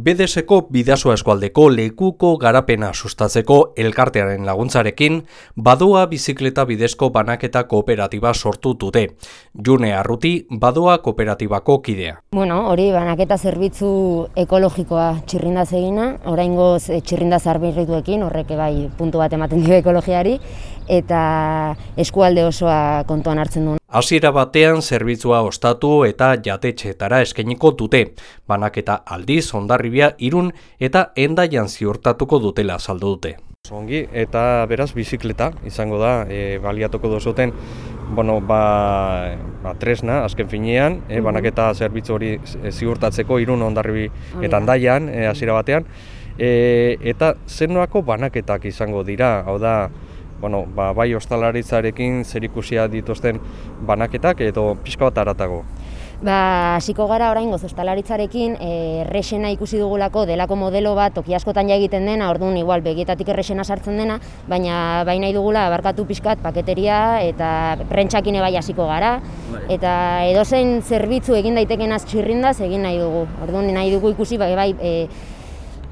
BDSko bidasoa eskualdeko lekuko garapena sustatzeko elkartearen laguntzarekin, badoa bizikleta bidezko banaketa kooperatiba sortu dute. June Arruti, badoa kooperatibako kidea. Bueno, hori banaketa zerbitzu ekologikoa txirrinda egina, oraingo txirrinda zarbirrituekin, horrek bai puntu bat ematen dio ekologiari, eta eskualde osoa kontuan hartzen du. Hasiera batean zerbitzua ostatu eta jatetxeetara eskainiko dute, banaketa aldiz ondarribia irun eta endaian ziurtatuko dutela saldu dute. Ongi, eta beraz bizikleta izango da, e, baliatuko duzuten, bueno, ba, ba, tresna, azken finean, e, banaketa zerbitzu hori ziurtatzeko irun ondarribi eta endaian, e, hasiera batean, e, eta zer banaketak izango dira, hau da, bueno, ba, bai ostalaritzarekin zer ikusia dituzten banaketak edo pixka bat aratago. Ba, hasiko gara orain goz ostalaritzarekin, erresena ikusi dugulako delako modelo bat toki askotan ja egiten dena, orduan igual begietatik erresena sartzen dena, baina bai nahi dugula abarkatu pixkat paketeria eta prentsakin bai hasiko gara, bai. eta edozein zerbitzu egin daiteken txirrindaz egin nahi dugu. Orduan nahi dugu ikusi bai, bai e,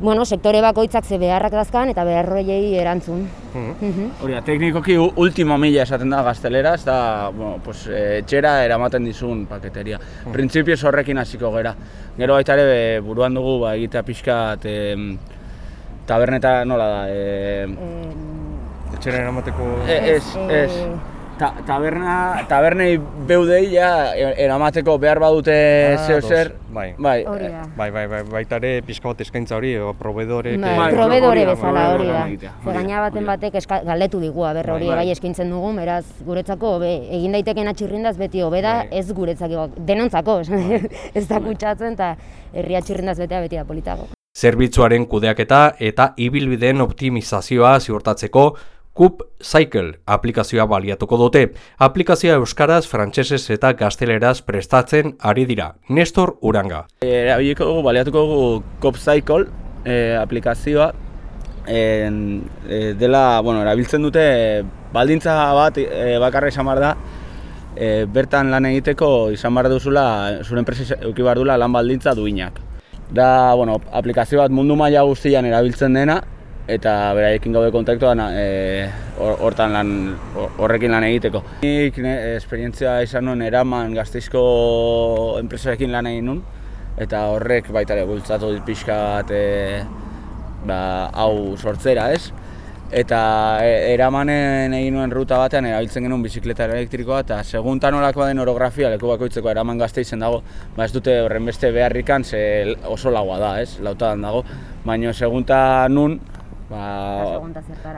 bueno, sektore bakoitzak ze beharrak dazkan eta beharroiei erantzun. Mm Hori da, teknikoki ultimo mila esaten da gaztelera, ez da, bueno, pues, e, txera eramaten dizun paketeria. Mm Printzipioz horrekin hasiko gera. Gero baita ere buruan dugu ba, egitea pixka e, taberneta nola da. E, e, Etxera eramateko... E, ez, ez. E, ta, taberna, tabernei beudei ja eramateko behar badute ah, zeo zer. Bai. Bai. bai, bai, bai, baita ere pizka bat eskaintza hori, o proveedore. Bai, bai, proveedore bezala hori da. Ze gaina baten batek eska, galdetu digu, aber hori bai, bai. bai eskaintzen dugu, beraz guretzako be, egin daiteken atxirrindaz beti hobeda bai. ez guretzako, denontzako, ez da kutsatzen eta herria txirrindaz betea beti da politago. Zerbitzuaren kudeaketa eta ibilbideen optimizazioa ziurtatzeko Cup Cycle aplikazioa baliatuko dute. Aplikazioa euskaraz, frantsesez eta gazteleraz prestatzen ari dira. Nestor Uranga. Erabiliko dugu baliatuko dugu Cup Cycle e, aplikazioa en, e, dela, bueno, erabiltzen dute baldintza bat e, bakarra izan da e, bertan lan egiteko izan bar duzula zure enpresa eduki bar lan baldintza duinak. Da, bueno, aplikazio bat mundu maila guztian erabiltzen dena eta beraiekin gaude kontaktuan e, hortan lan horrekin lan egiteko. Nik esperientzia izan nuen eraman gazteizko enpresarekin lan egin nuen eta horrek baita ere bultzatu dit pixka bat e, ba, hau sortzera ez. Eta e, eramanen egin nuen ruta batean erabiltzen genuen bizikleta elektrikoa eta seguntan olako den orografia leku bakoitzeko eraman gazteizen dago ba ez dute horren beste beharrikan ze oso lagoa da ez, lautadan dago baina segunta nun Ba,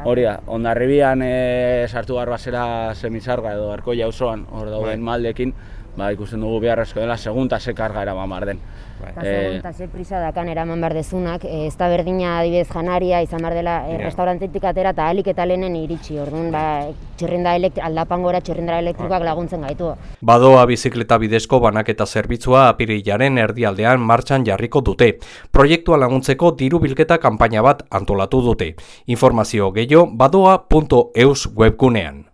hori da, ondarribian e, sartu garba zera semizarga edo arkoia osoan, hor dauden bai. maldekin, ba, ikusten dugu beharrezko dela, segunta ze karga eraman bar den. Eta segunta ze prisa dakan eraman behar dezunak, e, ez da berdina adibidez janaria, izan behar dela e, restaurantetik atera eta alik eta lehenen iritsi, orduan, ba, txirrinda aldapan gora txirrindara elektrikoak laguntzen gaitu. Badoa bizikleta bidezko banaketa zerbitzua apirilaren erdialdean martxan jarriko dute. Proiektua laguntzeko diru bilketa kanpaina bat antolatu dute. Informazio gehiago badoa.eus webgunean.